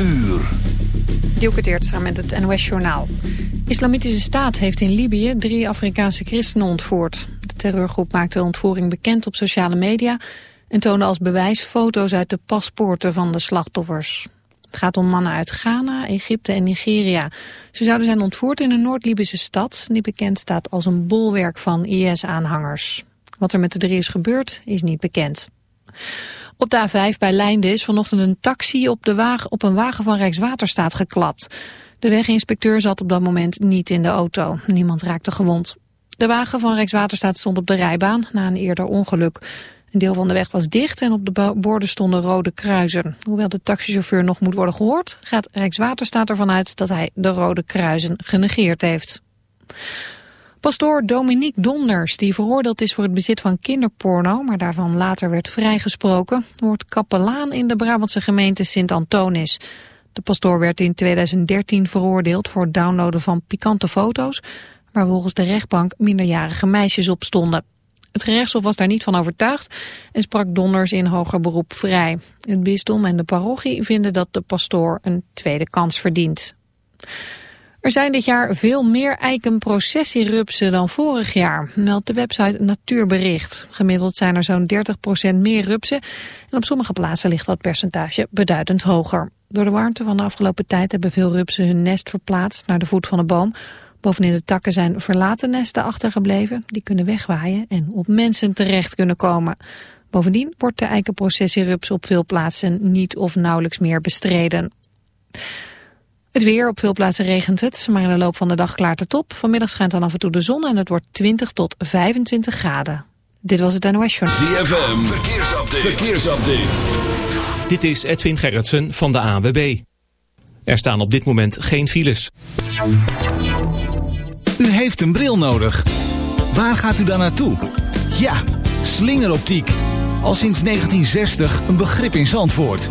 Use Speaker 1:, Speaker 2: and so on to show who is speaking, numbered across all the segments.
Speaker 1: uur.
Speaker 2: Teertstra met het NOS-journaal. Islamitische Staat heeft in Libië drie Afrikaanse christenen ontvoerd. De terreurgroep maakte de ontvoering bekend op sociale media... en toonde als bewijs foto's uit de paspoorten van de slachtoffers. Het gaat om mannen uit Ghana, Egypte en Nigeria. Ze zouden zijn ontvoerd in een Noord-Libische stad... die bekend staat als een bolwerk van IS-aanhangers. Wat er met de drie is gebeurd, is niet bekend. Op de A5 bij Leinde is vanochtend een taxi op, de wagen, op een wagen van Rijkswaterstaat geklapt. De weginspecteur zat op dat moment niet in de auto. Niemand raakte gewond. De wagen van Rijkswaterstaat stond op de rijbaan na een eerder ongeluk. Een deel van de weg was dicht en op de borden stonden rode kruisen. Hoewel de taxichauffeur nog moet worden gehoord, gaat Rijkswaterstaat ervan uit dat hij de rode kruisen genegeerd heeft. Pastoor Dominique Donders, die veroordeeld is voor het bezit van kinderporno, maar daarvan later werd vrijgesproken, wordt kapelaan in de Brabantse gemeente Sint-Antonis. De pastoor werd in 2013 veroordeeld voor het downloaden van pikante foto's, waar volgens de rechtbank minderjarige meisjes op stonden. Het gerechtshof was daar niet van overtuigd en sprak Donders in hoger beroep vrij. Het bisdom en de parochie vinden dat de pastoor een tweede kans verdient. Er zijn dit jaar veel meer eikenprocessierupsen dan vorig jaar, meldt de website Natuurbericht. Gemiddeld zijn er zo'n 30% meer rupsen en op sommige plaatsen ligt dat percentage beduidend hoger. Door de warmte van de afgelopen tijd hebben veel rupsen hun nest verplaatst naar de voet van de boom. Bovenin de takken zijn verlaten nesten achtergebleven. Die kunnen wegwaaien en op mensen terecht kunnen komen. Bovendien wordt de eikenprocessierups op veel plaatsen niet of nauwelijks meer bestreden. Het weer, op veel plaatsen regent het, maar in de loop van de dag klaart het op. Vanmiddag schijnt dan af en toe de zon en het wordt 20 tot 25 graden. Dit was het NOS Journal.
Speaker 1: ZFM, verkeersupdate. verkeersupdate.
Speaker 3: Dit is Edwin Gerritsen van de AWB. Er staan op dit moment geen files.
Speaker 4: U heeft een bril nodig. Waar gaat u dan naartoe? Ja, slingeroptiek. Al sinds 1960 een begrip in Zandvoort.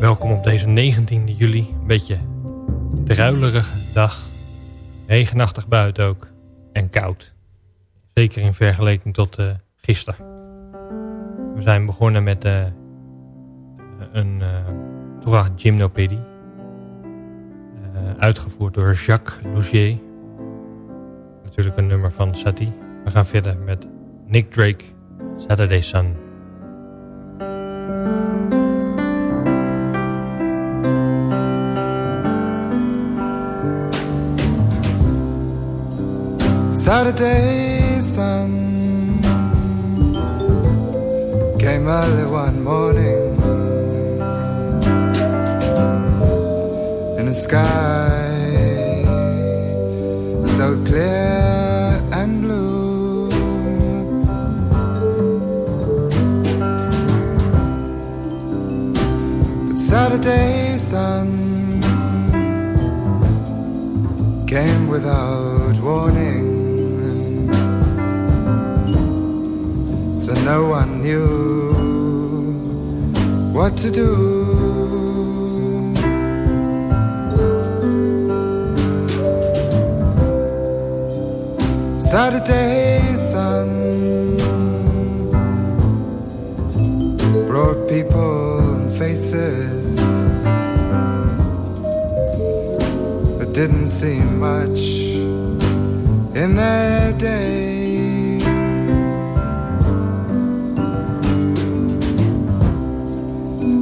Speaker 5: Welkom op deze 19 juli. Een beetje druilerige dag. Regenachtig buiten ook. En koud. Zeker in vergelijking tot uh, gisteren. We zijn begonnen met uh, een uh, Torah Gymnopedie. uitgevoerd door Jacques Lougier. Natuurlijk een nummer van Satie. We gaan verder met Nick Drake, Saturday Sun.
Speaker 6: Saturday sun came early one morning in the sky so clear Saturday sun came without warning. So no one knew what to do. Saturday sun brought people and faces, didn't seem much in their day.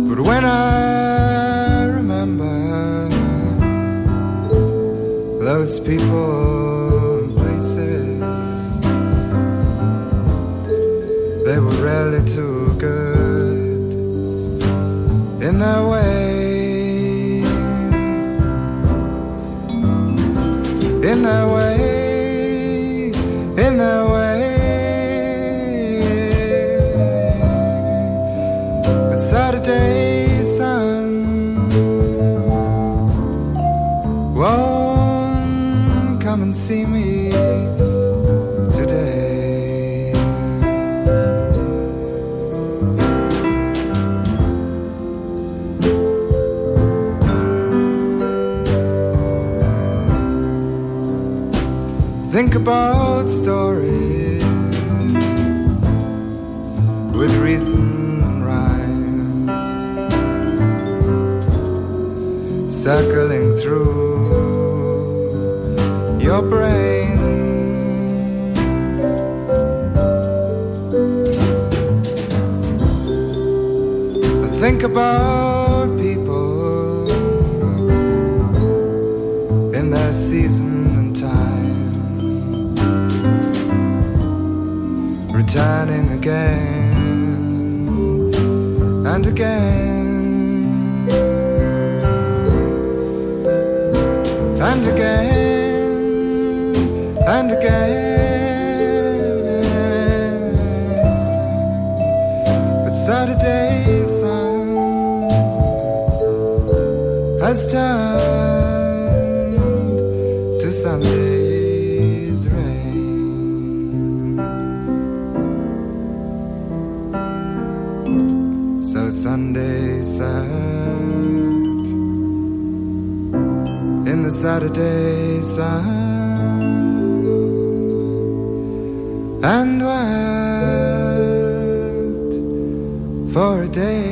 Speaker 6: But when I remember those people think about stories with reason and rhyme circling through your brain. And think about returning again and again and again and again. But Saturday sun has turned Saturday sun uh, and wept for a day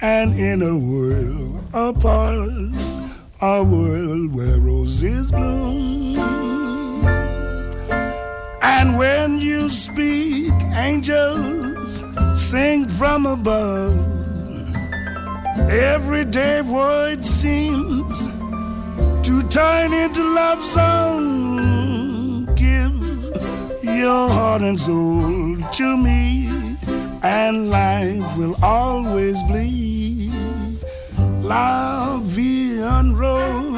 Speaker 7: and in a world apart, a world where roses bloom. And when you speak, angels sing from above. Every day void seems to turn into love song. Give your heart and soul to me, and life will always be la vie en rose.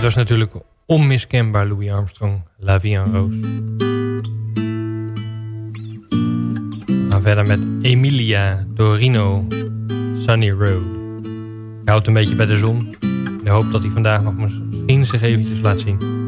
Speaker 8: Dit was natuurlijk onmiskenbaar Louis Armstrong, La Vie en Rose. We gaan verder met Emilia Dorino, Sunny Road. Hij houdt een beetje bij de zon. Ik hoop dat hij vandaag nog misschien zich eventjes laat zien.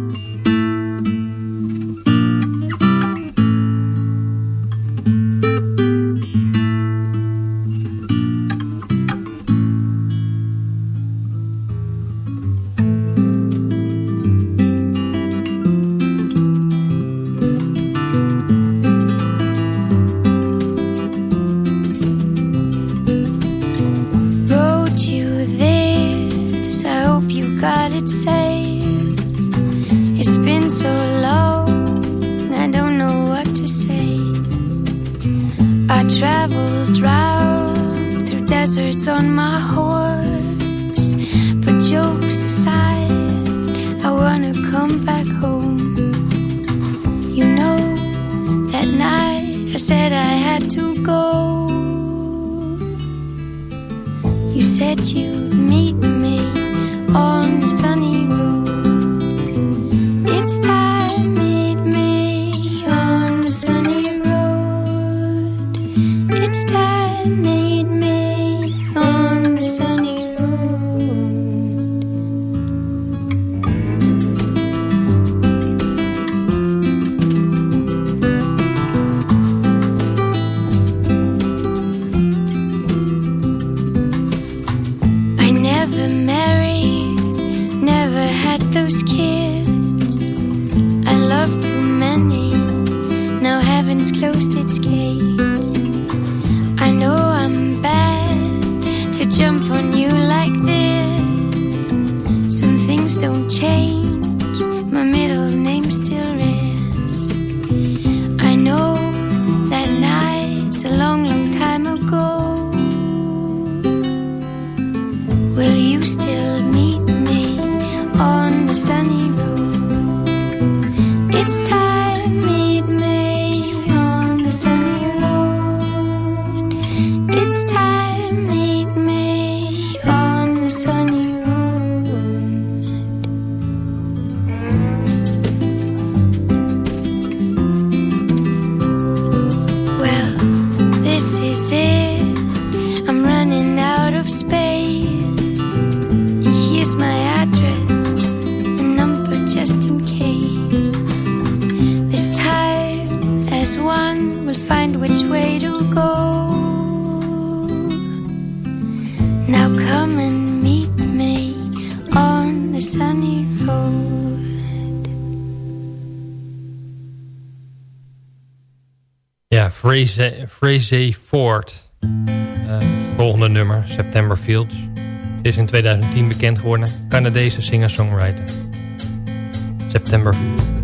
Speaker 8: time Fraser Ford. Uh, volgende nummer, September Fields. Ze is in 2010 bekend geworden. Canadese singer-songwriter.
Speaker 9: September 4.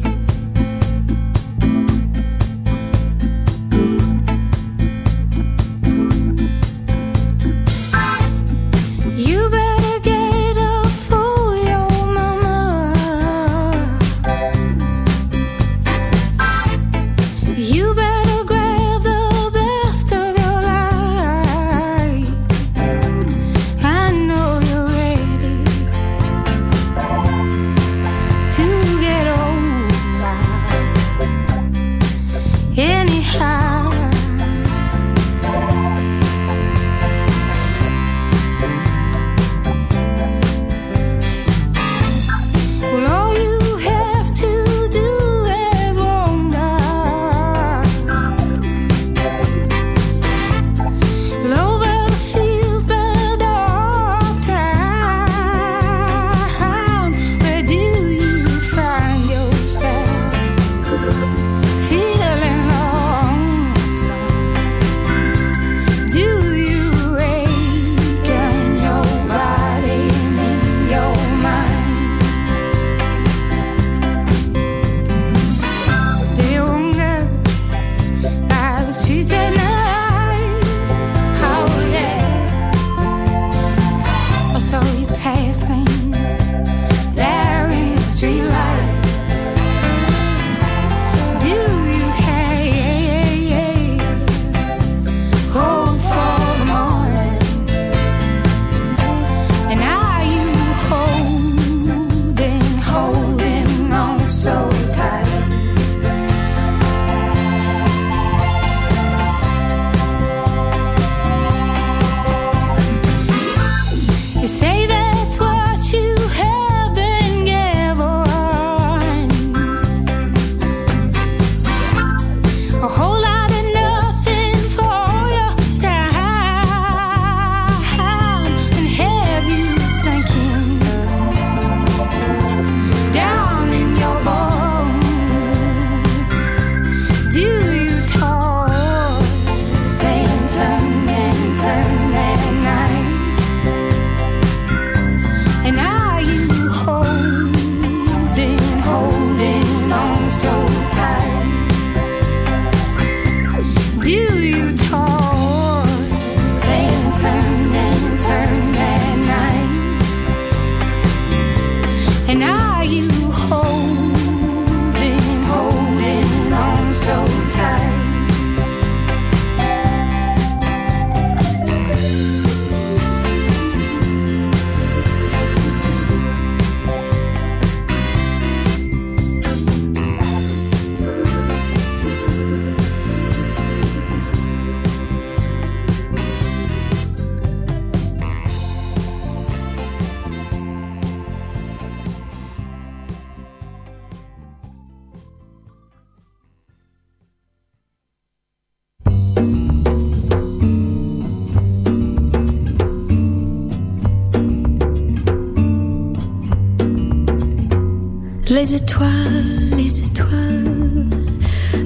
Speaker 10: Les étoiles, les étoiles,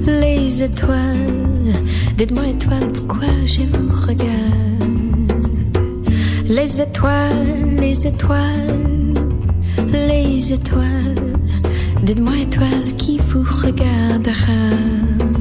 Speaker 10: les étoiles. Dites-moi étoiles, pourquoi je vous regarde Les étoiles, les étoiles, les étoiles. Dites-moi étoiles qui vous regardera.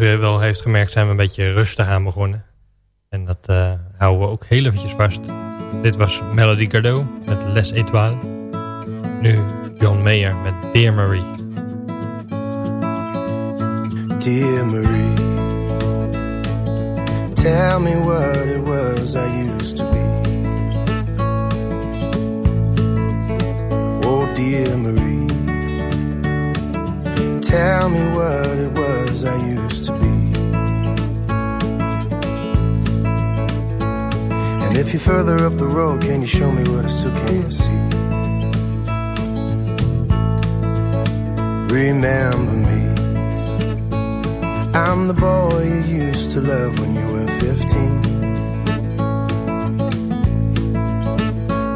Speaker 9: U wel heeft gemerkt zijn we een beetje rustig aan begonnen. En dat uh, houden we ook heel eventjes vast. Dit was Melody Gardot met Les Etoiles. Nu John Mayer met Dear Marie.
Speaker 11: Dear Marie Tell me what it was I used to be Oh dear Marie Tell me what it was I used to be And if you're further up the road, can you show me what I still can't see? Remember me. I'm the boy you used to love when you were 15.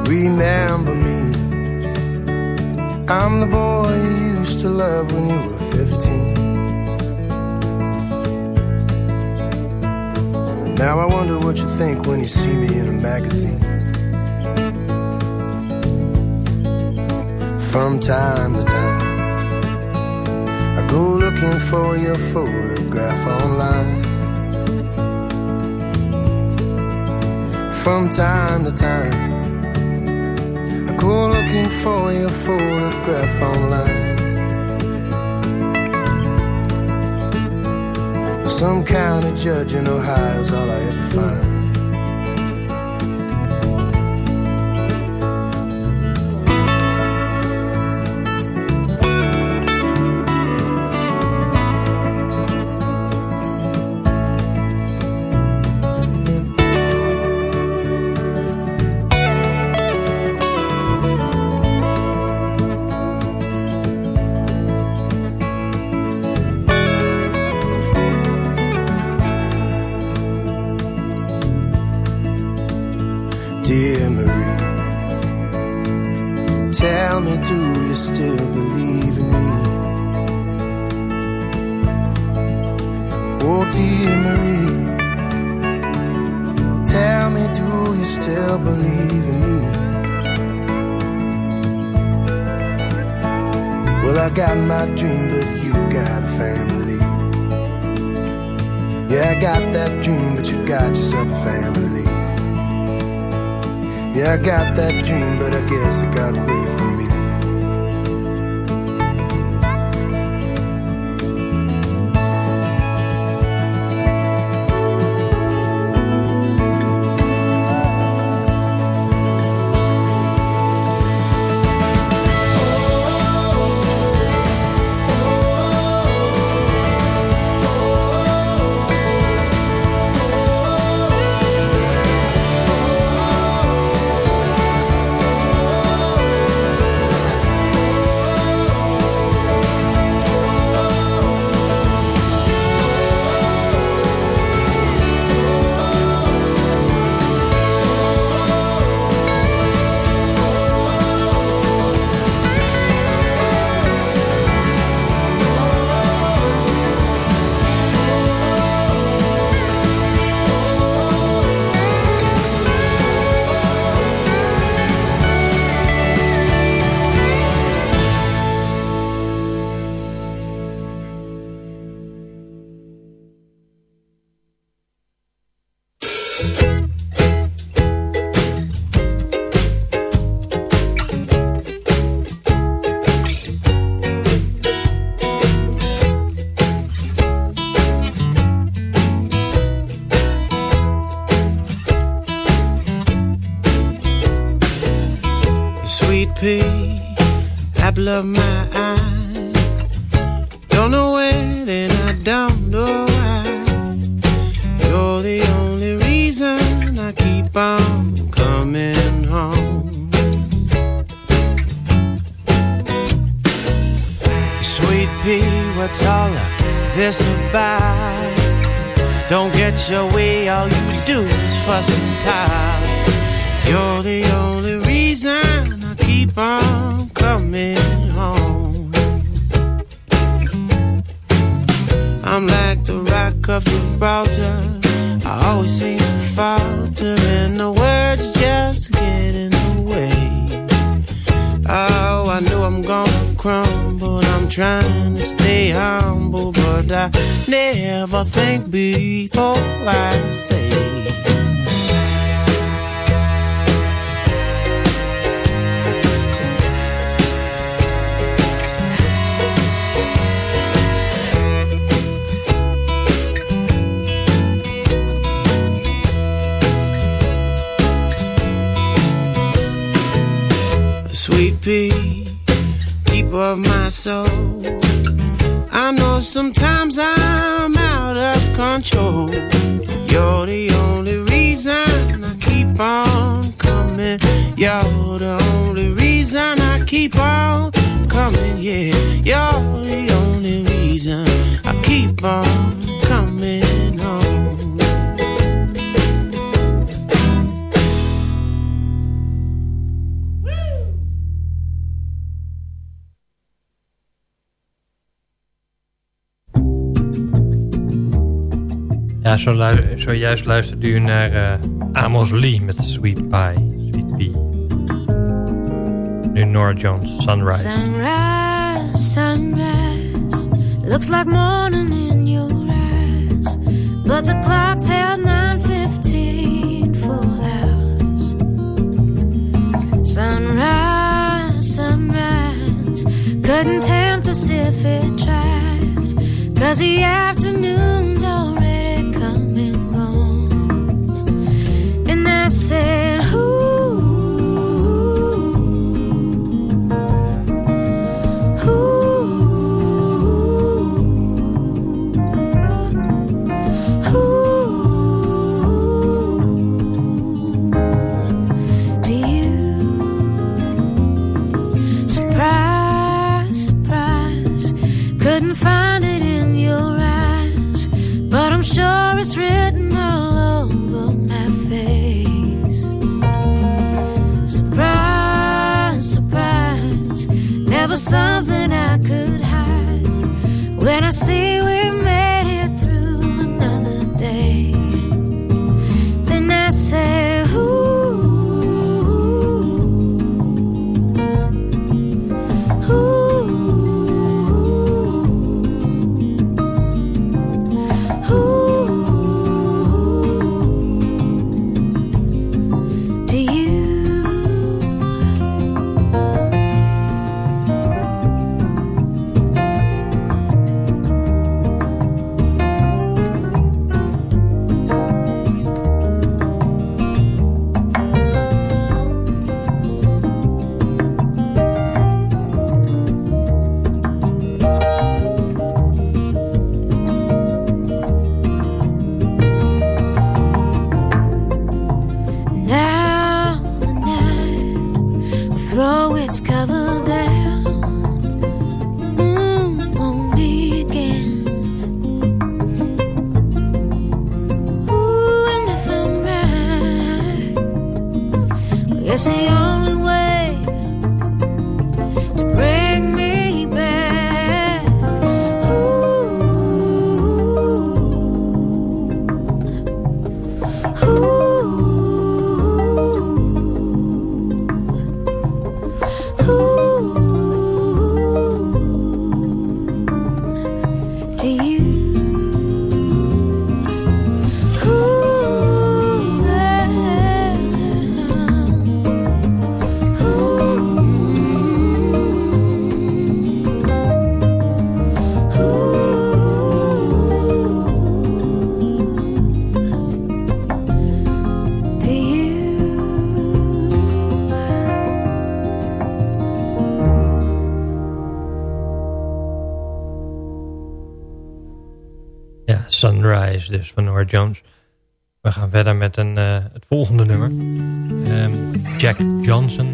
Speaker 11: Remember me. I'm the boy you used to love when you Now I wonder what you think when you see me in a magazine. From time to time, I go looking for your photograph online. From time to time, I go looking for your photograph online. Some county judge in Ohio's all I ever find.
Speaker 12: dream, but you got a family. Yeah, I got that dream, but you got yourself a family. Yeah, I got that dream, but I guess I
Speaker 13: gotta wait. zojuist luisterde u naar uh, Amos Lee met Sweet Pie, Sweet Pie. Nu Nora Jones, Sunrise.
Speaker 5: Sunrise, sunrise, looks like morning in your eyes. But the clock's held 9.15 for hours. Sunrise, sunrise, couldn't tempt us if it tried. Cause the afternoon's already
Speaker 9: sé. Dus van Nora Jones. We gaan verder met een, uh, het volgende nummer. Um, Jack Johnson,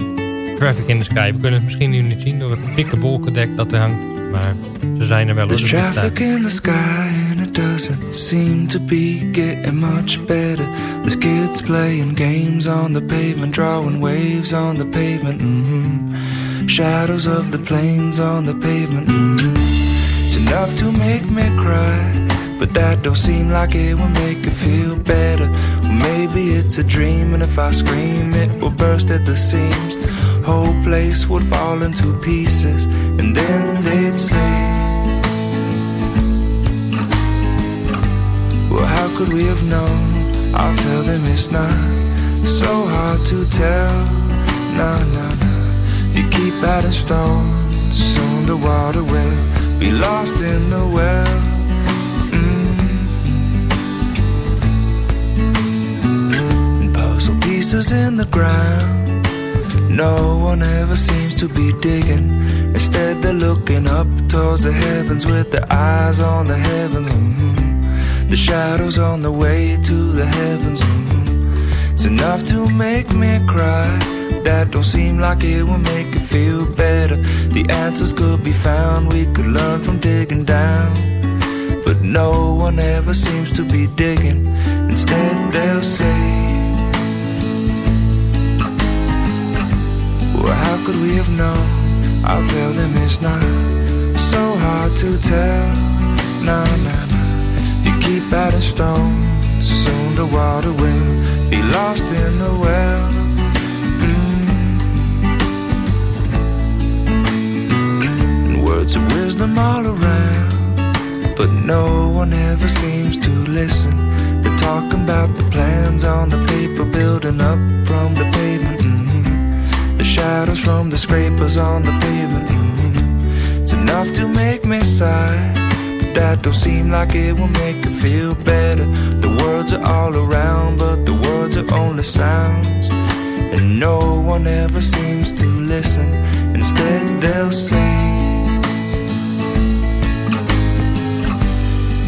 Speaker 9: Traffic in the Sky. We kunnen het misschien nu niet zien door het dikke wolkendek dat er hangt. Maar ze zijn er wel.
Speaker 14: There's traffic in the sky and it doesn't seem to be getting much better. There's kids playing games on the pavement, drawing waves on the pavement. Mm -hmm. Shadows of the planes on the pavement. Mm -hmm. It's enough to make me cry. But that don't seem like it will make it feel better. Well, maybe it's a dream, and if I scream, it will burst at the seams. Whole place would fall into pieces, and then they'd say, Well, how could we have known? I'll tell them it's not so hard to tell. No, no, no. You keep adding stones, soon the water will be lost in the well. Pieces in the ground. No one ever seems to be digging. Instead, they're looking up towards the heavens with their eyes on the heavens. Mm-hmm. The shadows on the way to the heavens. Mm-hmm. It's enough to make me cry. That don't seem like it will make it feel better. The answers could be found, we could learn from digging down. But no one ever seems to be digging. Instead, they'll say, Well, how could we have known? I'll tell them it's not so hard to tell. No, no, no. You keep adding stones, soon the water will be lost in the well. Mm. Words of wisdom all around, but no one ever seems to listen. They're talking about the plans on the paper, building up scrapers on the pavement. It's enough to make me sigh. But that don't seem like it will make it feel better. The words are all around, but the words are only sounds. And no one ever seems to listen. Instead, they'll sing.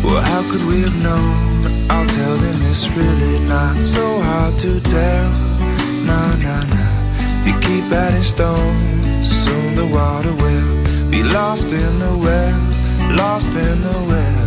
Speaker 14: Well, how could we have known? I'll tell them it's really not so hard to tell. No, no, no. You keep adding stones, soon the water will be lost in the well, lost in the well.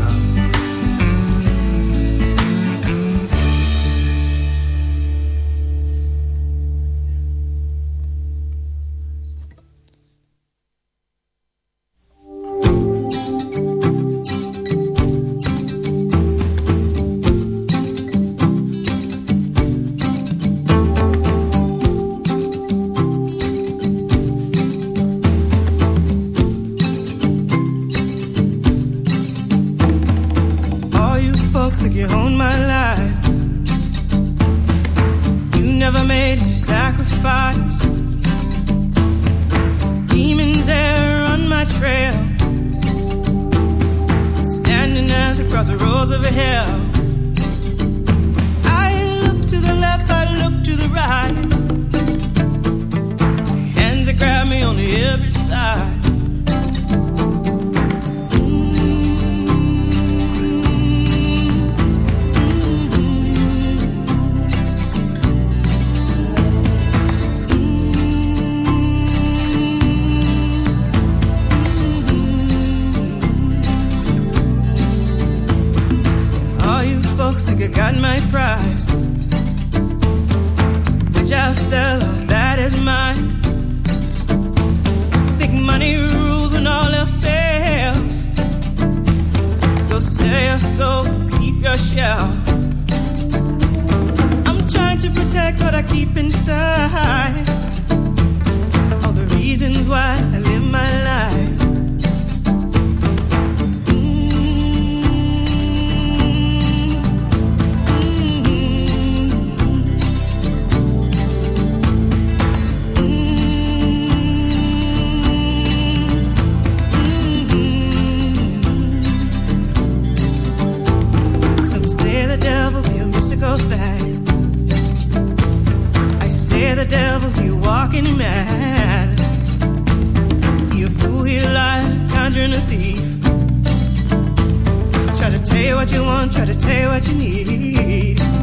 Speaker 15: Think I got my prize. Which I'll sell, that is mine. Think money rules when all else fails. Go sell your soul, keep your shell. I'm trying to protect what I keep inside. All the reasons why I live my life fucking mad. You fool, you lie, conjuring a thief. Try to tell you what you
Speaker 16: want, try to tell you what you need.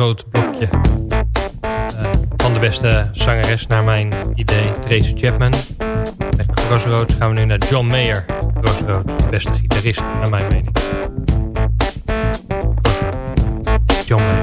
Speaker 16: rood blokje. Eh, van de beste zangeres naar mijn idee, Tracy Chapman. Met Crossroads gaan we nu naar John Mayer. Crossroads, beste gitarist naar mijn mening. John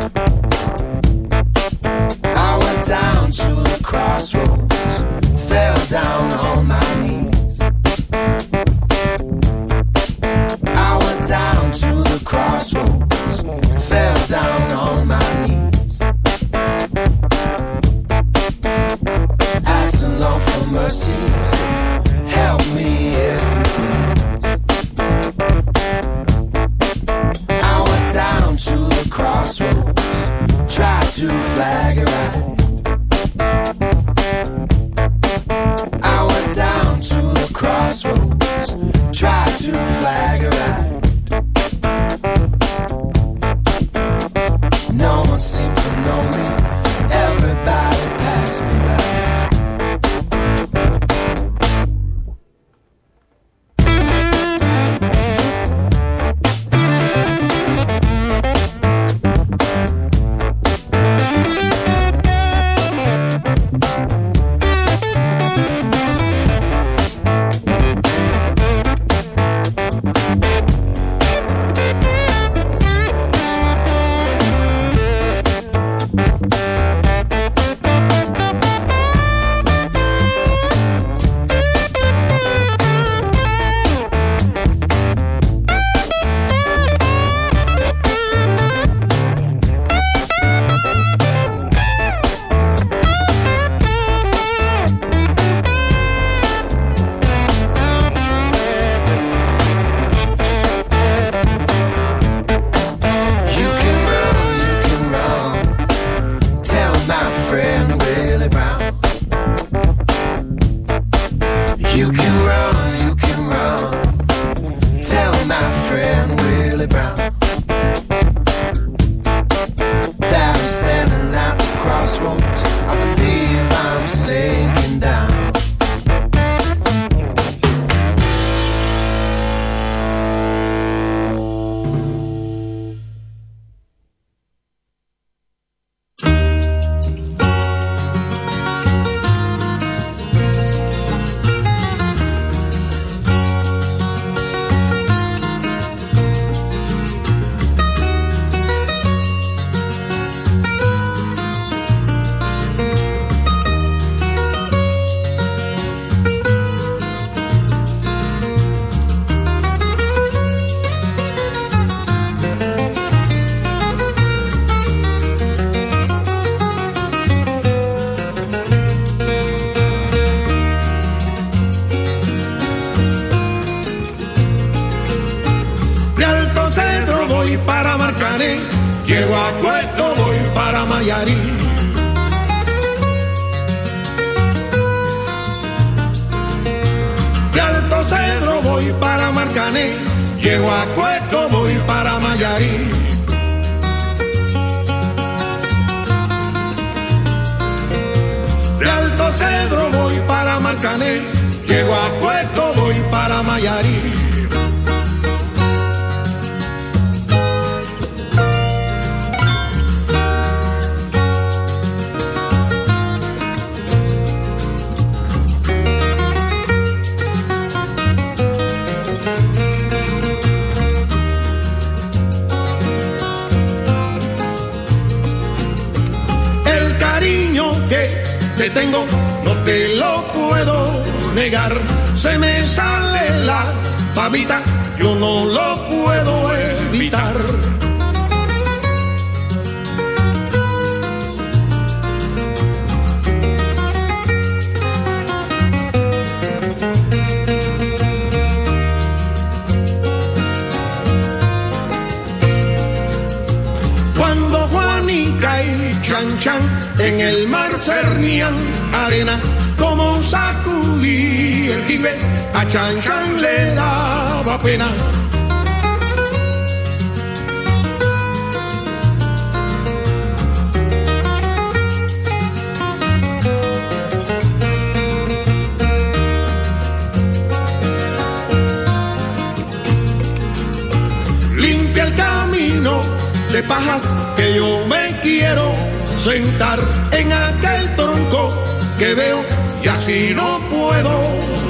Speaker 17: en el mar cernían arena, como sacudí el jibe, a Chan Chan le daba pena. Limpia el camino de pajas que yo me quiero sentar en aquel tronco que veo y así no puedo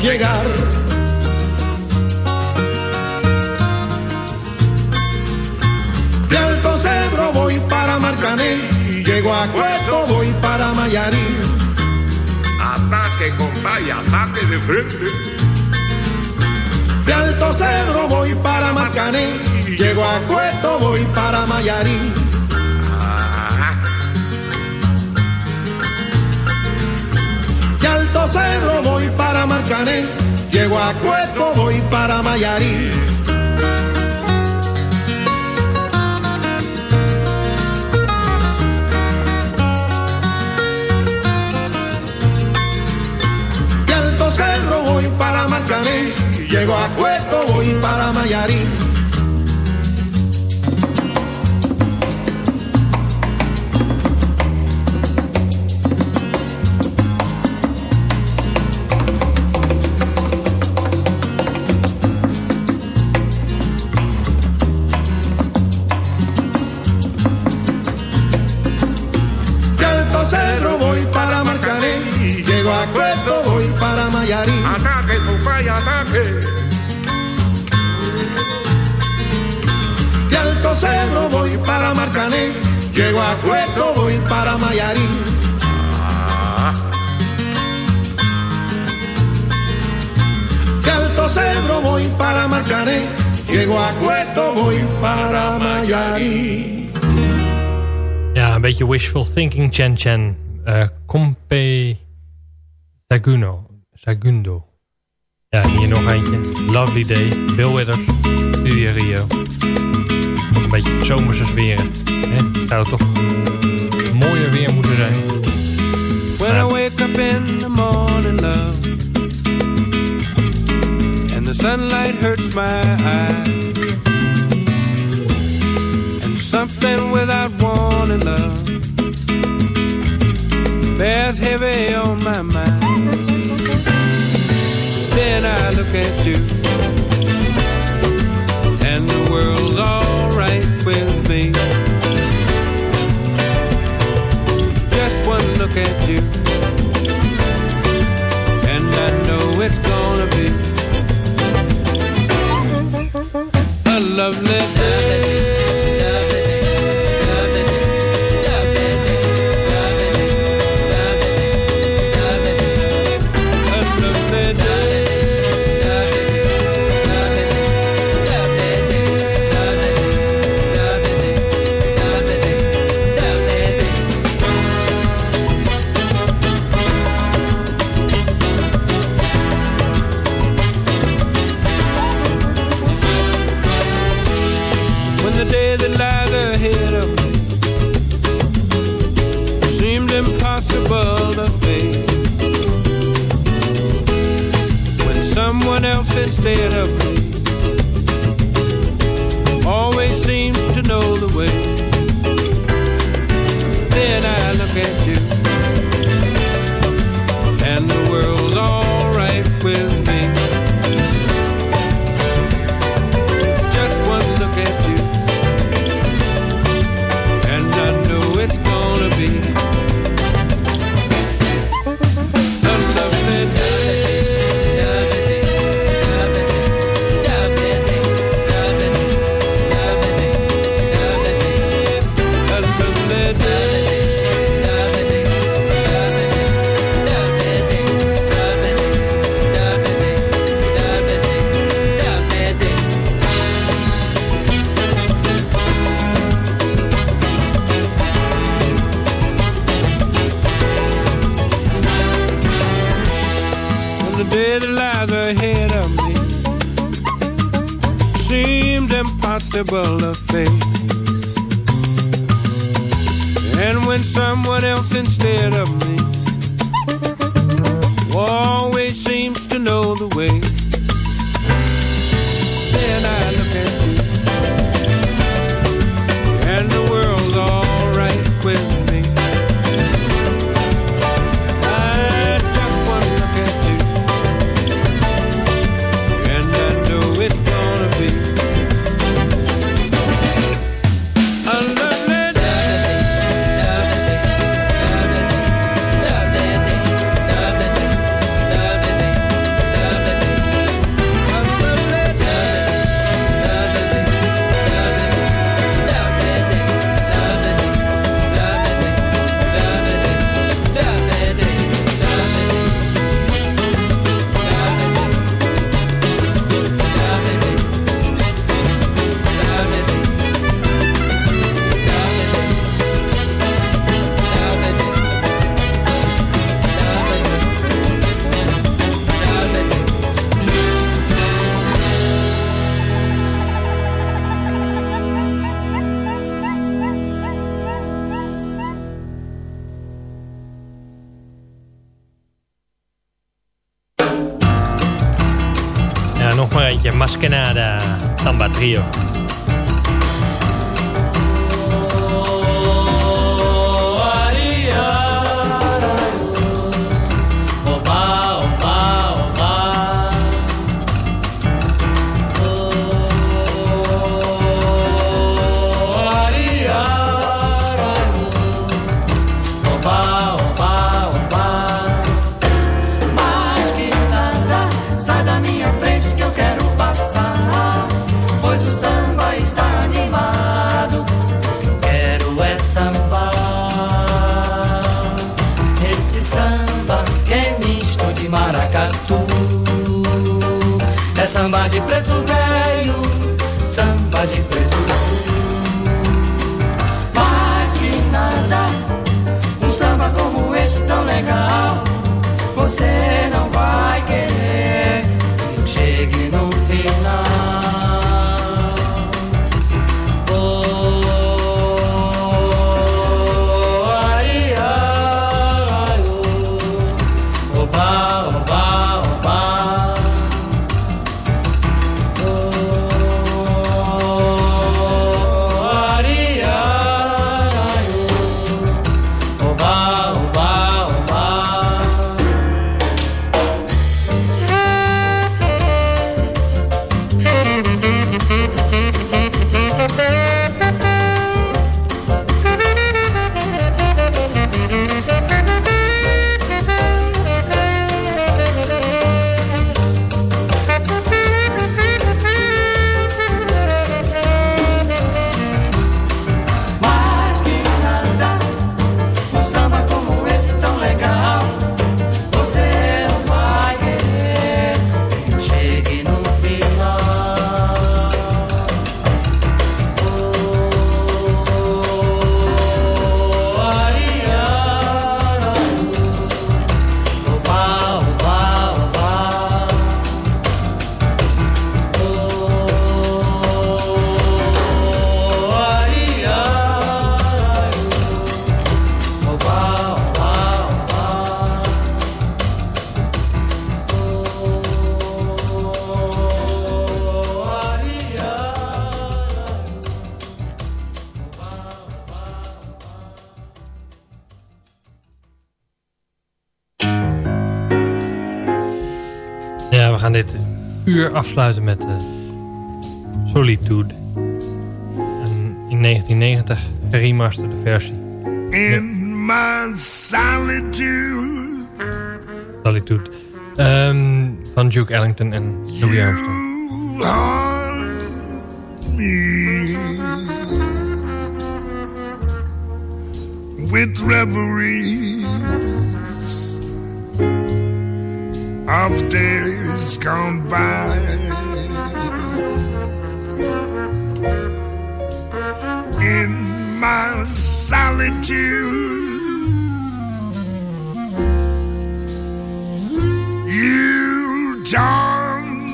Speaker 17: llegar. De Alto Cedro voy para Marcané, llego a Cueto, voy para Mayarí.
Speaker 18: Ataque, compadre, ataque de frente.
Speaker 17: De Alto Cedro voy para Marcané, llego a Cueto, voy para Mayarí. Cedro voy para Marcané, llego a Cueto, voy para Mayarí. De Alto Cerro voy para Marcané, llego a Cueto, voy para Mayarí. Llego a Cueto, voy para Mayarí. De Alto Cedro voy para Marcané, llego a Cueto, voy para Mayarí.
Speaker 5: Ja, een beetje wishful thinking, Chen Chen. Eh Compe Saguno. Sagundo. Ja, hier nog eentje. Lovely Day. Bill Withers. Studio Rio. Een beetje zomerse sferen. Hè? Zou het toch mooier weer moeten zijn.
Speaker 19: When I wake up in the morning, love, and the sunlight hurts my eyes, and something without warning, love, bears heavy on my mind. Then I look at you, me. Just one look at you, and I know it's gonna be a lovely day.
Speaker 9: José. Uur afsluiten met uh, Solitude. En in 1990 geremasterde versie.
Speaker 7: In my solitude.
Speaker 9: Solitude. Um, van Duke Ellington en Louis Armstrong.
Speaker 7: with reveries of days gone by. In my solitude, you taunt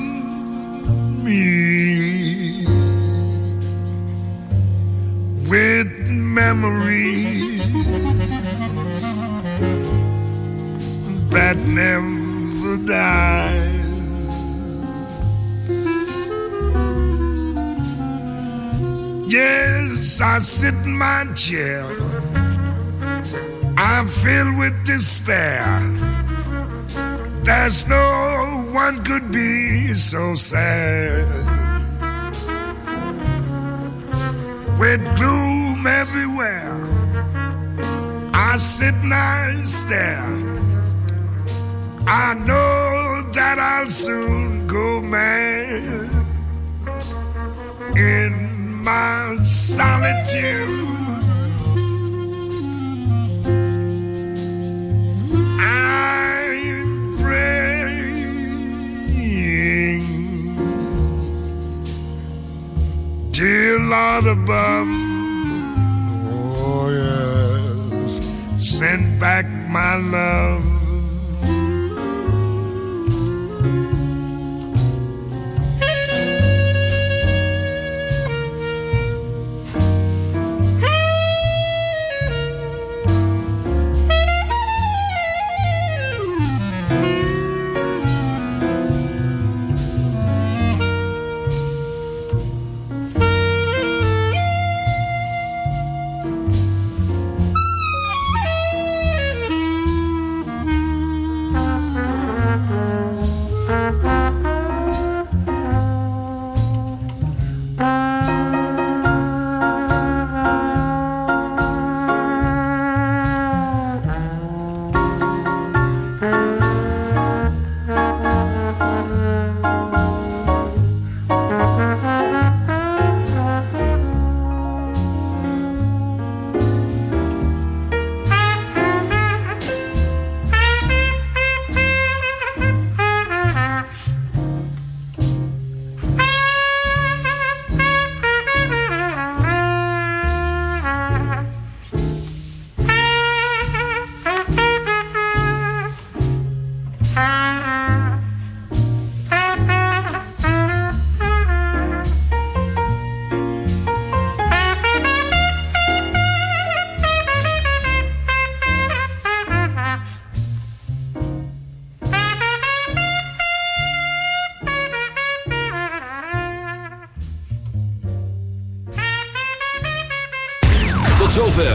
Speaker 7: me with memories that never die. Yes, I sit in my chair. I'm filled with despair. There's no one could be so sad. With gloom everywhere, I sit and I stare. I know that I'll soon go mad in my solitude. I'm praying, dear Lord above. Oh, yes, send back my love.